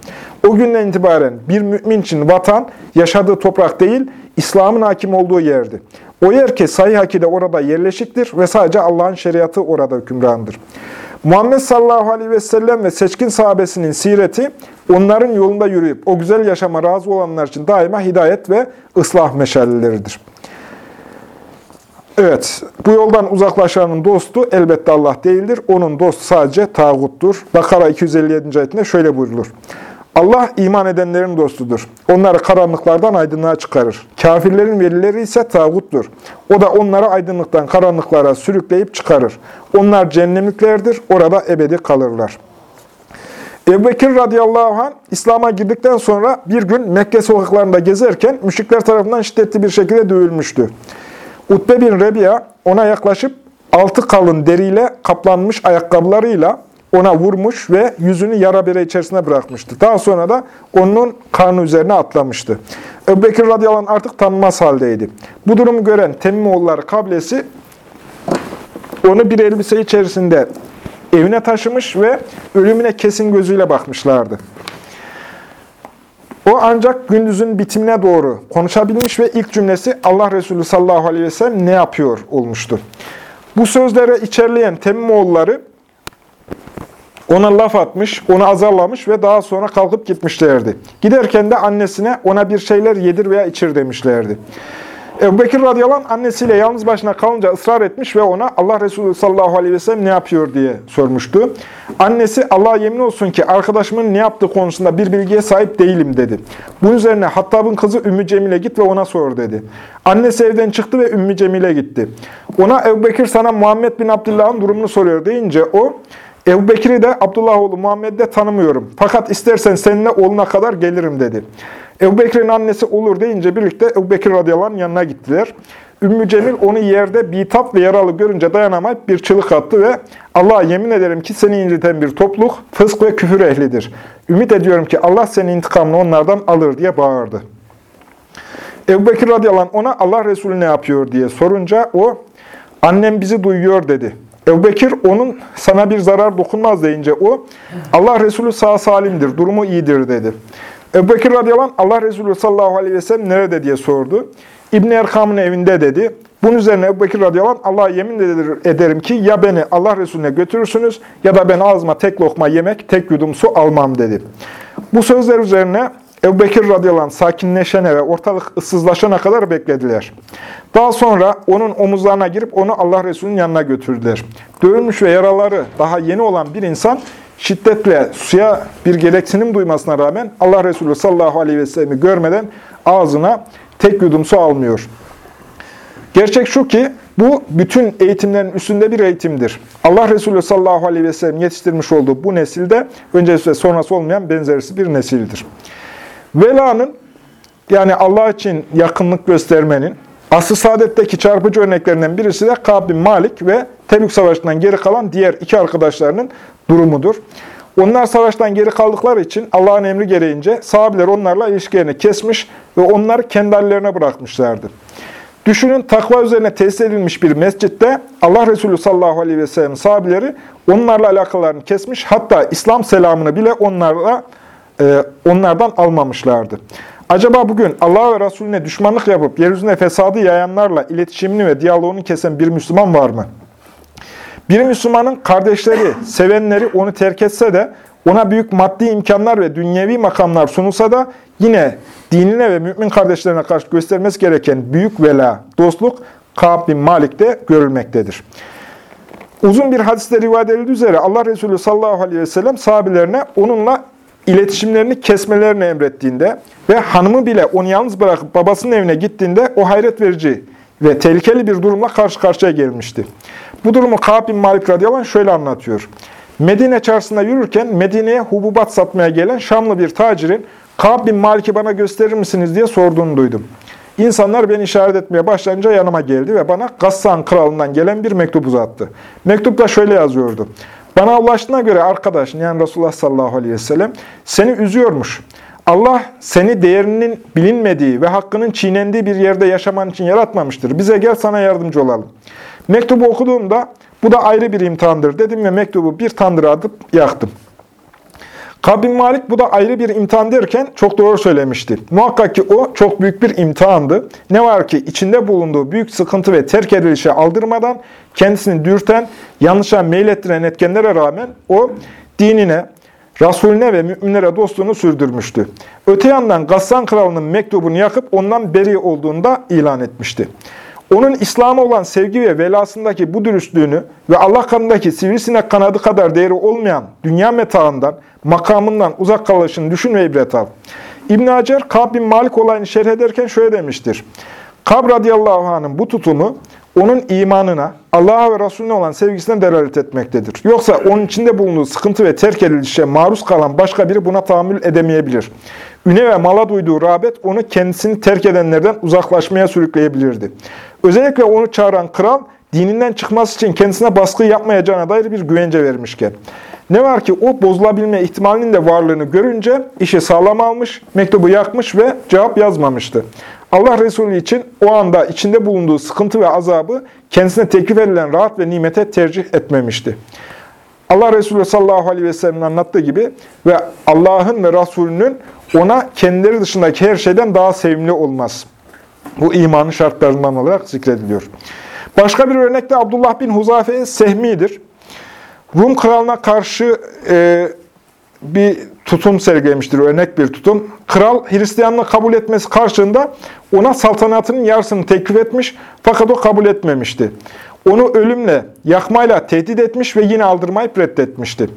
O günden itibaren bir mümin için vatan, yaşadığı toprak değil, İslam'ın hakim olduğu yerdi. O yer ki sahih akide orada yerleşiktir ve sadece Allah'ın şeriatı orada hükümrandır. Muhammed sallallahu aleyhi ve sellem ve seçkin sahabesinin sireti, onların yolunda yürüyüp o güzel yaşama razı olanlar için daima hidayet ve ıslah meşaleleridir. Evet, bu yoldan uzaklaşanın dostu elbette Allah değildir. Onun dostu sadece tağuttur. Bakara 257. ayetinde şöyle buyrulur. Allah iman edenlerin dostudur. Onları karanlıklardan aydınlığa çıkarır. Kafirlerin velileri ise tağuttur. O da onları aydınlıktan karanlıklara sürükleyip çıkarır. Onlar cehennemliklerdir, orada ebedi kalırlar. Ebu Bekir radıyallahu anh İslam'a girdikten sonra bir gün Mekke sokaklarında gezerken müşrikler tarafından şiddetli bir şekilde dövülmüştü. Utbe bin Rebiya ona yaklaşıp altı kalın deriyle kaplanmış ayakkabılarıyla ona vurmuş ve yüzünü yara bere içerisine bırakmıştı. Daha sonra da onun karnı üzerine atlamıştı. Ebu Bekir radıyallahu anh artık tanınmaz haldeydi. Bu durumu gören Temmimoğulları kabilesi onu bir elbise içerisinde evine taşımış ve ölümüne kesin gözüyle bakmışlardı. O ancak gündüzün bitimine doğru konuşabilmiş ve ilk cümlesi Allah Resulü sallallahu aleyhi ve sellem ne yapıyor olmuştu. Bu sözlere içerleyen Temmimoğulları ona laf atmış, onu azarlamış ve daha sonra kalkıp gitmişlerdi. Giderken de annesine ona bir şeyler yedir veya içir demişlerdi. Ebu Bekir radıyallahu anh annesiyle yalnız başına kalınca ısrar etmiş ve ona Allah Resulü sallallahu aleyhi ve sellem ne yapıyor diye sormuştu. Annesi Allah'a yemin olsun ki arkadaşımın ne yaptığı konusunda bir bilgiye sahip değilim dedi. Bunun üzerine Hattab'ın kızı Ümmü Cemil'e git ve ona sor dedi. Annesi evden çıktı ve Ümmü Cemil'e gitti. Ona Ebu Bekir sana Muhammed bin Abdullah'ın durumunu soruyor deyince o Ebu Bekir'i de Abdullah oğlu Muhammed'i de tanımıyorum. Fakat istersen seninle oğluna kadar gelirim dedi. Ebu Bekir'in annesi olur deyince birlikte Ebu Bekir radıyallahu yanına gittiler. Ümmü Cemil onu yerde bitap ve yaralı görünce dayanamayıp bir çığlık attı ve Allah'a yemin ederim ki seni inciten bir topluluk fısk ve küfür ehlidir. Ümit ediyorum ki Allah senin intikamını onlardan alır diye bağırdı. Ebu Bekir radıyallahu ona Allah Resulü ne yapıyor diye sorunca o annem bizi duyuyor dedi. Ebu Bekir onun sana bir zarar dokunmaz deyince o Allah Resulü sağ salimdir, durumu iyidir dedi. Ebu Bekir radıyallahu Allah Resulü sallallahu aleyhi ve sellem nerede diye sordu. İbni Erkam'ın evinde dedi. Bunun üzerine Ebu Bekir radıyallahu Allah'a yemin ederim ki ya beni Allah Resulüne götürürsünüz ya da ben ağzıma tek lokma yemek, tek yudum su almam dedi. Bu sözler üzerine Ebu Bekir radıyallahu anh sakinleşene ve ortalık ıssızlaşana kadar beklediler. Daha sonra onun omuzlarına girip onu Allah Resulü'nün yanına götürdüler. Dövülmüş ve yaraları daha yeni olan bir insan şiddetle suya bir gereksinim duymasına rağmen Allah Resulü sallallahu aleyhi ve sellem'i görmeden ağzına tek yudum su almıyor. Gerçek şu ki bu bütün eğitimlerin üstünde bir eğitimdir. Allah Resulü sallallahu aleyhi ve sellem yetiştirmiş olduğu bu nesilde öncesi ve sonrası olmayan benzerisi bir nesildir. Vela'nın yani Allah için yakınlık göstermenin asıl saadetteki çarpıcı örneklerinden birisi de Kab Malik ve Tebük Savaşı'ndan geri kalan diğer iki arkadaşlarının durumudur. Onlar savaştan geri kaldıkları için Allah'ın emri gereğince sahabiler onlarla ilişkilerini kesmiş ve onları kendi hallerine bırakmışlardı. Düşünün takva üzerine tesis edilmiş bir mescitte Allah Resulü sallallahu aleyhi ve sellem sahabileri onlarla alakalarını kesmiş. Hatta İslam selamını bile onlarla e, onlardan almamışlardı. Acaba bugün Allah ve Resulüne düşmanlık yapıp yeryüzünde fesadı yayanlarla iletişimini ve diyaloğunu kesen bir Müslüman var mı? Bir Müslümanın kardeşleri, sevenleri onu terk etse de, ona büyük maddi imkanlar ve dünyevi makamlar sunulsa da yine dinine ve mümin kardeşlerine karşı göstermesi gereken büyük vela, dostluk Ka'b bin Malik'te görülmektedir. Uzun bir hadiste rivayet edildiği üzere Allah Resulü sallallahu aleyhi ve sellem sahabelerine onunla iletişimlerini kesmelerini emrettiğinde ve hanımı bile onu yalnız bırakıp babasının evine gittiğinde o hayret verici ve tehlikeli bir durumla karşı karşıya gelmişti. Bu durumu Ka'b bin Malik radıyallahu şöyle anlatıyor. Medine çarşısında yürürken Medine'ye hububat satmaya gelen Şamlı bir tacirin Ka'b bin Malik'i bana gösterir misiniz diye sorduğunu duydum. İnsanlar beni işaret etmeye başlayınca yanıma geldi ve bana Gassan kralından gelen bir mektup uzattı. Mektupta şöyle yazıyordu. Bana ulaştığına göre arkadaşın yani Resulullah sallallahu aleyhi ve sellem seni üzüyormuş. Allah seni değerinin bilinmediği ve hakkının çiğnendiği bir yerde yaşaman için yaratmamıştır. Bize gel sana yardımcı olalım. Mektubu okuduğumda bu da ayrı bir imtihandır dedim ve mektubu bir tandıra atıp yaktım. Kabin Malik bu da ayrı bir imtihan derken çok doğru söylemişti. Muhakkak ki o çok büyük bir imtihandı. Ne var ki içinde bulunduğu büyük sıkıntı ve terk edilişe aldırmadan kendisini dürten, yanlışa meylettiren etkenlere rağmen o dinine, Resulüne ve müminlere dostluğunu sürdürmüştü. Öte yandan Gassan kralının mektubunu yakıp ondan beri olduğunu da ilan etmişti. Onun İslam'a olan sevgi ve velasındaki bu dürüstlüğünü ve Allah kanındaki sivrisinek kanadı kadar değeri olmayan dünya metaından, makamından uzak kalışını düşün ve ibret al. İbn Hacer, Kab bin Malik olayını şerh ederken şöyle demiştir. Kab radıyallahu anh'ın bu tutumu, onun imanına, Allah'a ve Resulüne olan sevgisine delalet etmektedir. Yoksa onun içinde bulunduğu sıkıntı ve terk edilişe maruz kalan başka biri buna tahammül edemeyebilir. Üne ve mala duyduğu rağbet onu kendisini terk edenlerden uzaklaşmaya sürükleyebilirdi. Özellikle onu çağıran kral, dininden çıkması için kendisine baskı yapmayacağına dair bir güvence vermişken. Ne var ki o bozulabilme ihtimalinin de varlığını görünce işi sağlam almış, mektubu yakmış ve cevap yazmamıştı. Allah Resulü için o anda içinde bulunduğu sıkıntı ve azabı kendisine teklif edilen rahat ve nimete tercih etmemişti. Allah Resulü sallallahu aleyhi ve sellem'in anlattığı gibi ve Allah'ın ve Resulünün ona kendileri dışındaki her şeyden daha sevimli olmaz. Bu imanın şartlarından olarak zikrediliyor. Başka bir örnek de Abdullah bin Huzafe Sehmi'dir. Rum kralına karşı e, bir tutum sergilemiştir, örnek bir tutum. Kral Hristiyanlığı kabul etmesi karşılığında ona saltanatının yarısını teklif etmiş fakat o kabul etmemişti. Onu ölümle, yakmayla tehdit etmiş ve yine aldırmayıp reddetmişti.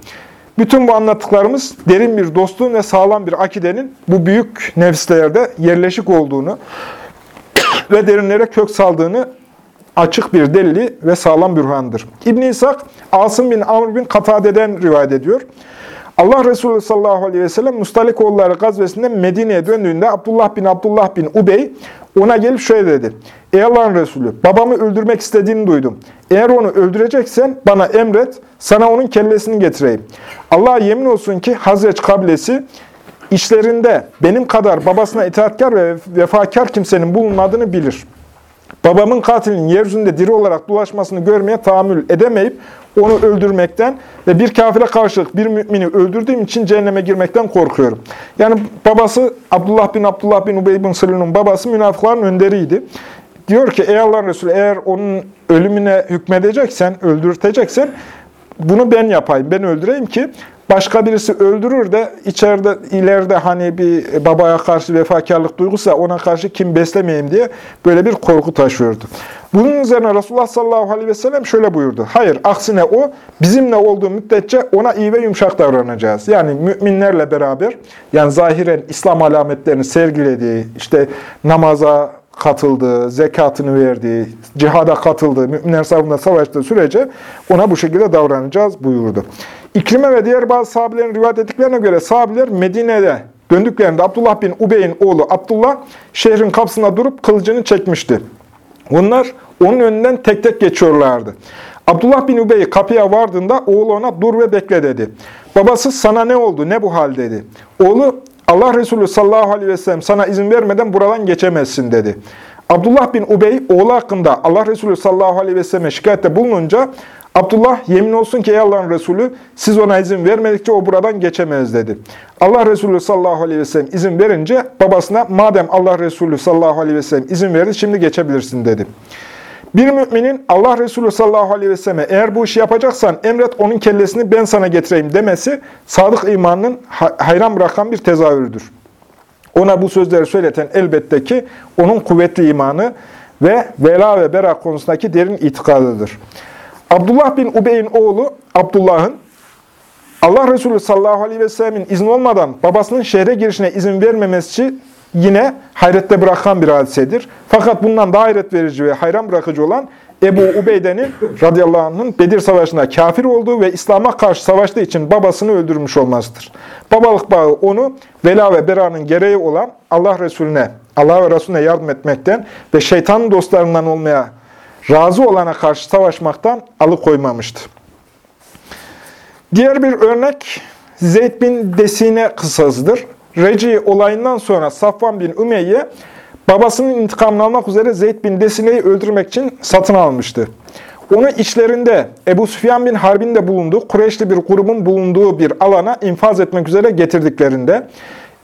Bütün bu anlattıklarımız derin bir dostluğun ve sağlam bir akidenin bu büyük nefslerde yerleşik olduğunu ve derinlere kök saldığını açık bir delili ve sağlam bürhandır. İbn-i İshak, Asım bin Amr bin Katade'den rivayet ediyor. Allah Resulü sallallahu aleyhi ve sellem Mustalikoğulları gazvesinde Medine'ye döndüğünde Abdullah bin Abdullah bin Ubey ona gelip şöyle dedi. Ey Allah'ın Resulü, babamı öldürmek istediğini duydum. Eğer onu öldüreceksen bana emret, sana onun kellesini getireyim. Allah'a yemin olsun ki Hazreç kabilesi işlerinde benim kadar babasına itaatkar ve vefakar kimsenin bulunmadığını bilir. Babamın katilinin yeryüzünde diri olarak dolaşmasını görmeye tahammül edemeyip onu öldürmekten ve bir kafire karşılık bir mümini öldürdüğüm için cehenneme girmekten korkuyorum. Yani babası Abdullah bin Abdullah bin Ubey bin Sılun'un babası münafıkların önderiydi. Diyor ki ey Allah'ın Resulü eğer onun ölümüne hükmedeceksen, öldürteceksen bunu ben yapayım, ben öldüreyim ki başka birisi öldürür de içeride ileride hani bir babaya karşı vefakarlık duygusu ona karşı kim beslemeyeyim diye böyle bir korku taşıyordu. Bunun üzerine Resulullah sallallahu aleyhi ve sellem şöyle buyurdu. Hayır, aksine o bizimle olduğu müddetçe ona iyi ve yumuşak davranacağız. Yani müminlerle beraber, yani zahiren İslam alametlerini sergilediği, işte namaza katıldığı, zekatını verdiği, cihada katıldığı, müminler safında savaştığı sürece ona bu şekilde davranacağız buyurdu. İkrime ve diğer bazı sahabelerin rivayet ettiklerine göre sahabeler Medine'de döndüklerinde Abdullah bin Ubey'in oğlu Abdullah şehrin kapısında durup kılıcını çekmişti. Onlar onun önünden tek tek geçiyorlardı. Abdullah bin Ubey kapıya vardığında oğlu ona dur ve bekle dedi. Babası sana ne oldu, ne bu hal dedi. Oğlu Allah Resulü sallallahu aleyhi ve sellem sana izin vermeden buradan geçemezsin dedi. Abdullah bin Ubey oğlu hakkında Allah Resulü sallallahu aleyhi ve selleme şikayette bulununca Abdullah yemin olsun ki ey Allah'ın Resulü siz ona izin vermedikçe o buradan geçemez dedi. Allah Resulü sallallahu aleyhi ve sellem izin verince babasına madem Allah Resulü sallallahu aleyhi ve sellem izin verdi şimdi geçebilirsin dedi. Bir müminin Allah Resulü sallallahu aleyhi ve selleme eğer bu işi yapacaksan emret onun kellesini ben sana getireyim demesi sadık imanının hayran bırakan bir tezahürüdür. Ona bu sözleri söyleten elbette ki onun kuvvetli imanı ve vela ve bera konusundaki derin itikadıdır. Abdullah bin Ubey'in oğlu Abdullah'ın Allah Resulü sallallahu aleyhi ve sellemin izni olmadan babasının şehre girişine izin vermemesi yine hayrette bırakan bir hadisedir. Fakat bundan daha hayret verici ve hayran bırakıcı olan Ebu Ubeyde'nin radıyallahu anh'ın Bedir Savaşı'nda kafir olduğu ve İslam'a karşı savaştığı için babasını öldürmüş olmasıdır. Babalık bağı onu vela ve beranın gereği olan Allah Resulüne, Allah ve Resulüne yardım etmekten ve şeytanın dostlarından olmaya razı olana karşı savaşmaktan alıkoymamıştı. Diğer bir örnek Zeyd bin Desine kısasıdır. Reci olayından sonra Safvan bin Ümeyye babasının intikamını almak üzere Zeyd bin Desine'yi öldürmek için satın almıştı. Onu içlerinde Ebu Süfyan bin Harbin de bulunduğu, Kureyşli bir grubun bulunduğu bir alana infaz etmek üzere getirdiklerinde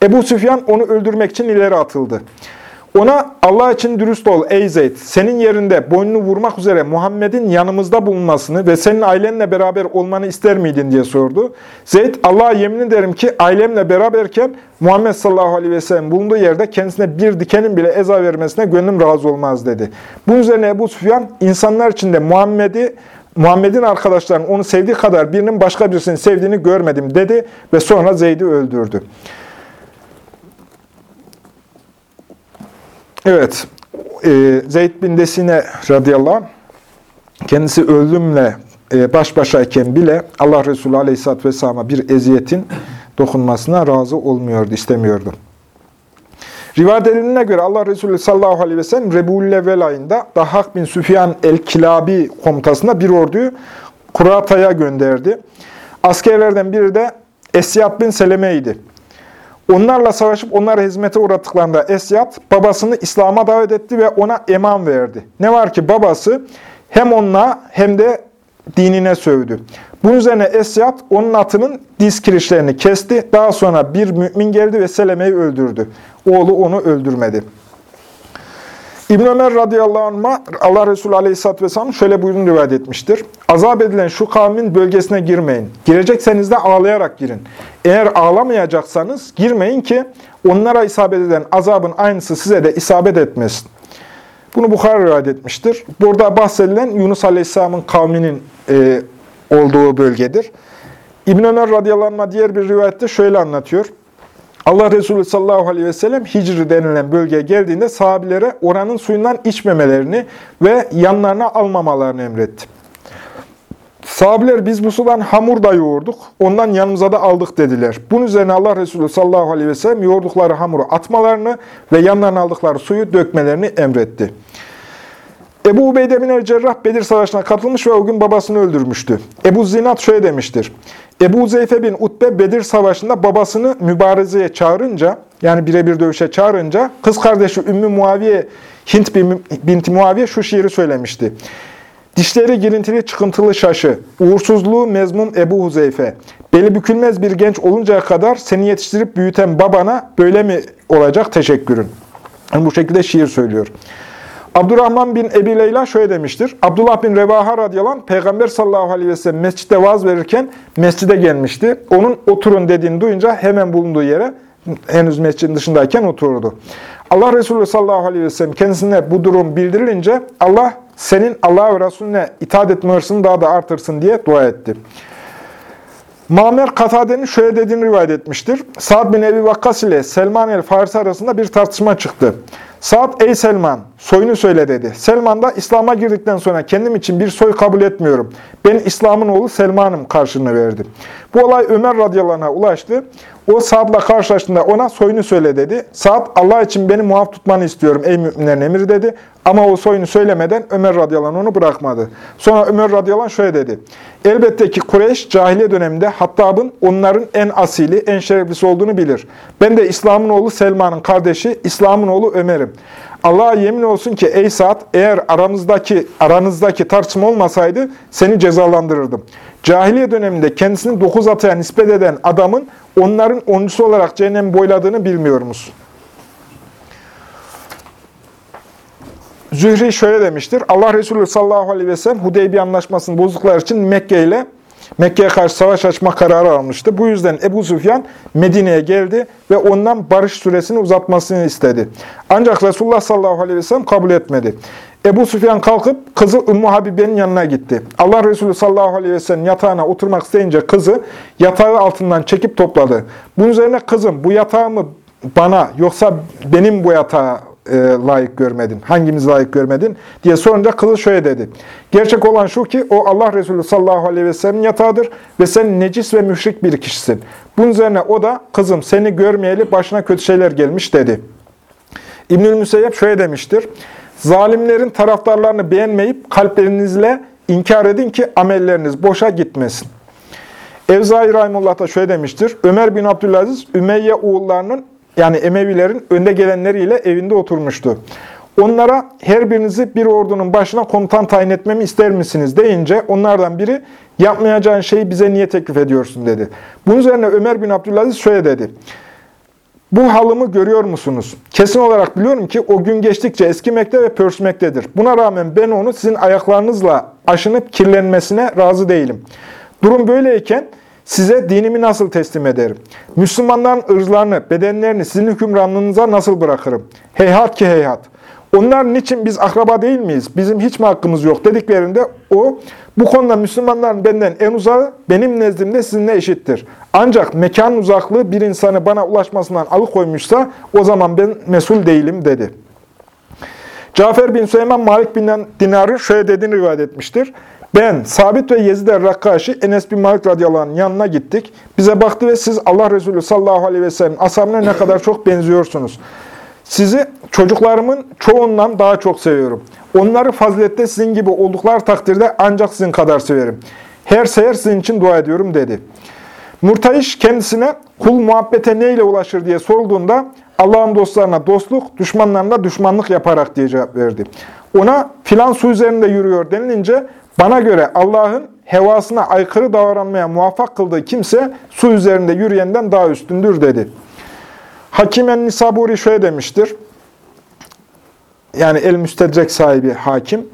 Ebu Süfyan onu öldürmek için ileri atıldı. Ona Allah için dürüst ol ey Zeyd, senin yerinde boynunu vurmak üzere Muhammed'in yanımızda bulunmasını ve senin ailenle beraber olmanı ister miydin diye sordu. Zeyd, Allah'a yemin ederim ki ailemle beraberken Muhammed sallallahu aleyhi ve sellem bulunduğu yerde kendisine bir dikenin bile eza vermesine gönlüm razı olmaz dedi. Bunun üzerine Ebu Süfyan, insanlar içinde Muhammed'i Muhammed'in arkadaşlarının onu sevdiği kadar birinin başka birisini sevdiğini görmedim dedi ve sonra Zeyd'i öldürdü. Evet, e, Zeyd bin Desine radıyallahu anh, kendisi ölümle e, baş başayken bile Allah Resulü aleyhisselatü vesselam'a bir eziyetin dokunmasına razı olmuyordu, istemiyordu. Rivayet edildiğine göre Allah Resulü sallallahu aleyhi ve sellem Rebul Levvel ayında Dahhak bin Süfyan el-Kilabi komutasında bir orduyu Kurata'ya gönderdi. Askerlerden biri de Esyad bin Seleme'ydi. Onlarla savaşıp onları hizmete uğrattıklarında Esyat babasını İslam'a davet etti ve ona eman verdi. Ne var ki babası hem onunla hem de dinine sövdü. Bunun üzerine Esyat onun atının diz kirişlerini kesti. Daha sonra bir mümin geldi ve Seleme'yi öldürdü. Oğlu onu öldürmedi. İbn Ömer radıyallahu anh'a Allah Resulü aleyhisselatü vesselam şöyle buyurun rivayet etmiştir. Azap edilen şu kavmin bölgesine girmeyin. Girecekseniz de ağlayarak girin. Eğer ağlamayacaksanız girmeyin ki onlara isabet eden azabın aynısı size de isabet etmesin. Bunu Bukhara rivayet etmiştir. Burada bahsedilen Yunus aleyhisselamın kavminin e, olduğu bölgedir. İbn Ömer radıyallahu anh'a diğer bir rivayette şöyle anlatıyor. Allah Resulü sallallahu aleyhi ve sellem Hicri denilen bölgeye geldiğinde sahabilere oranın suyundan içmemelerini ve yanlarına almamalarını emretti. Sahabiler biz bu sudan hamur da yoğurduk, ondan yanımıza da aldık dediler. Bunun üzerine Allah Resulü sallallahu aleyhi ve sellem yoğurdukları hamuru atmalarını ve yanlarına aldıkları suyu dökmelerini emretti. Ebu Ubeyde bin el-Cerrah Bedir Savaşı'na katılmış ve o gün babasını öldürmüştü. Ebu Zinat şöyle demiştir. Ebu Zeyfe bin Utbe Bedir Savaşı'nda babasını mübarezeye çağırınca, yani birebir dövüşe çağırınca, kız kardeşi Ümmü Muaviye, Hint binti Muaviye şu şiiri söylemişti. Dişleri girintili çıkıntılı şaşı, uğursuzluğu mezmum Ebu Huzeyfe, beli bükülmez bir genç oluncaya kadar seni yetiştirip büyüten babana böyle mi olacak teşekkürün? Yani bu şekilde şiir söylüyor. Abdurrahman bin Ebi Leyla şöyle demiştir. Abdullah bin Revaha radıyallahu Peygamber sallallahu aleyhi ve sellem mescitte vaaz verirken mescide gelmişti. Onun oturun dediğini duyunca hemen bulunduğu yere henüz mescidin dışındayken otururdu. Allah Resulü sallallahu aleyhi ve sellem kendisine bu durum bildirilince Allah senin Allah ve Resulüne itaat etme hırsını daha da artırsın diye dua etti. Mamer Katade'nin şöyle dediğini rivayet etmiştir. Sa'd bin Ebi Vakkas ile Selman el-Farisi arasında bir tartışma çıktı. Sa'd, ey Selman, soyunu söyle dedi. Selman da İslam'a girdikten sonra kendim için bir soy kabul etmiyorum. Ben İslam'ın oğlu Selman'ım karşılığını verdi. Bu olay Ömer radıyallahu anh'a ulaştı. O Sa'd'la karşılaştığında ona soyunu söyle dedi. Sa'd, Allah için beni muaf tutmanı istiyorum ey müminlerin emiri dedi. Ama o soyunu söylemeden Ömer radıyallahu anh onu bırakmadı. Sonra Ömer radıyallahu anh şöyle dedi. Elbette ki Kureyş cahiliye döneminde Hattab'ın onların en asili, en şereflisi olduğunu bilir. Ben de İslam'ın oğlu Selman'ın kardeşi, İslam'ın oğlu Ömer'im. Allah'a yemin olsun ki ey Sa'd eğer aramızdaki aranızdaki tartışma olmasaydı seni cezalandırırdım. Cahiliye döneminde kendisini dokuz atıya nispet eden adamın onların oncusu olarak cehennem boyladığını bilmiyor musun? Zühri şöyle demiştir. Allah Resulü sallallahu aleyhi ve sellem Hudeybiye anlaşmasını bozdukları için Mekke ile Mekke'ye karşı savaş açma kararı almıştı. Bu yüzden Ebu Süfyan Medine'ye geldi ve ondan barış süresini uzatmasını istedi. Ancak Resulullah sallallahu aleyhi ve sellem kabul etmedi. Ebu Süfyan kalkıp kızı Ümmü Habibe'nin yanına gitti. Allah Resulü sallallahu aleyhi ve sellem yatağına oturmak isteyince kızı yatağı altından çekip topladı. Bunun üzerine kızım bu yatağı mı bana yoksa benim bu yatağı e, layık görmedin? Hangimiz layık görmedin? diye sorunca kızı şöyle dedi. Gerçek olan şu ki o Allah Resulü sallallahu aleyhi ve sellem yatağıdır ve sen necis ve müşrik bir kişisin. Bunun üzerine o da kızım seni görmeyeli başına kötü şeyler gelmiş dedi. İbnül Müseyyep şöyle demiştir. Zalimlerin taraftarlarını beğenmeyip kalplerinizle inkar edin ki amelleriniz boşa gitmesin. Evzai Rahimullah da şöyle demiştir. Ömer bin Abdülaziz, Ümeyye oğullarının yani Emevilerin önde gelenleriyle evinde oturmuştu. Onlara her birinizi bir ordunun başına komutan tayin etmemi ister misiniz deyince onlardan biri yapmayacağın şeyi bize niye teklif ediyorsun dedi. Bunun üzerine Ömer bin Abdülaziz şöyle dedi. Bu halımı görüyor musunuz? Kesin olarak biliyorum ki o gün geçtikçe eskimekte ve pörsmektedir. Buna rağmen ben onu sizin ayaklarınızla aşınıp kirlenmesine razı değilim. Durum böyleyken size dinimi nasıl teslim ederim? Müslümanların ırzlarını, bedenlerini sizin hükümranlığınıza nasıl bırakırım? Heyhat ki heyhat. Onlar niçin biz akraba değil miyiz? Bizim hiç mi hakkımız yok dediklerinde o bu konuda Müslümanların benden en uzağı benim nezdimde sizinle eşittir. Ancak mekan uzaklığı bir insanı bana ulaşmasından alıkoymuşsa o zaman ben mesul değilim dedi. Cafer bin Süleyman Malik bin Dinar'ın şöyle dediğini rivayet etmiştir. Ben Sabit ve Yezid el-Rakkaşi Enes bin Malik radıyallahu yanına gittik. Bize baktı ve siz Allah Resulü sallallahu aleyhi ve sellem ashabına ne kadar çok benziyorsunuz. Sizi çocuklarımın çoğundan daha çok seviyorum. Onları fazilette sizin gibi oldukları takdirde ancak sizin kadar severim. Her seher sizin için dua ediyorum dedi. Murtayış kendisine kul muhabbete neyle ulaşır diye sorulduğunda Allah'ın dostlarına dostluk, düşmanlarına düşmanlık yaparak diye cevap verdi. Ona filan su üzerinde yürüyor denilince bana göre Allah'ın hevasına aykırı davranmaya muvaffak kıldığı kimse su üzerinde yürüyenden daha üstündür dedi. Hakimen Nisaburi şöyle demiştir. yani el müstedrek sahibi hakim.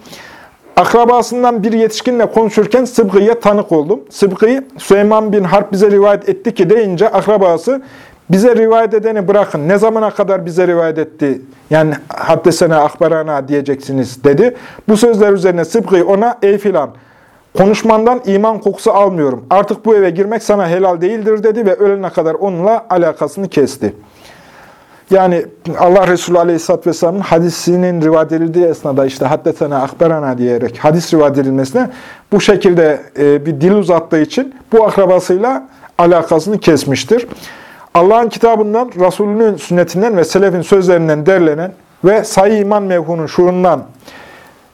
Akrabasından bir yetişkinle konuşurken Sıbgı'ya tanık oldum. Sıbgı'yı Süleyman bin Harp bize rivayet etti ki deyince akrabası bize rivayet edeni bırakın. Ne zamana kadar bize rivayet etti? Yani haddesene akbarana diyeceksiniz dedi. Bu sözler üzerine Sıbgı ona ey filan konuşmandan iman kokusu almıyorum. Artık bu eve girmek sana helal değildir dedi ve ölene kadar onunla alakasını kesti. Yani Allah Resulü Aleyhisselatü Vesselam'ın hadisinin rivayet edildiği esnada işte haddetena akberana diyerek hadis rivayet edilmesine bu şekilde e, bir dil uzattığı için bu akrabasıyla alakasını kesmiştir. Allah'ın kitabından, Resulünün sünnetinden ve selefin sözlerinden derlenen ve sayı iman mevhunun şuurundan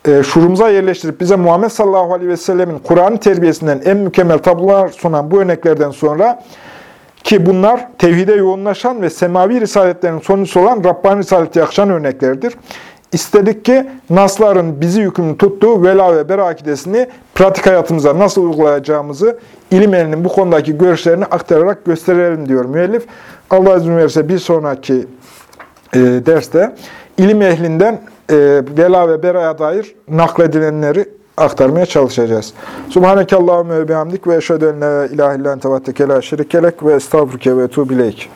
e, şuurumuza yerleştirip bize Muhammed sallallahu aleyhi ve sellemin Kur'an terbiyesinden en mükemmel tablolar sunan bu örneklerden sonra ki bunlar tevhide yoğunlaşan ve semavi risaletlerin sonucu olan Rabbani risaleti yakışan örneklerdir. İstedik ki nasların bizi yükümlü tuttuğu vela ve bera pratik hayatımıza nasıl uygulayacağımızı ilim ehlinin bu konudaki görüşlerini aktararak gösterelim diyor müellif. Allah izin verirse bir sonraki e, derste ilim ehlinden e, vela ve beraya dair nakledilenleri aktarmaya çalışacağız. Subhaneke Allahümme ve bihamdik ve eşhedü en la ilahe illan tevattekela şerikelek ve estağfurke ve etubileyk.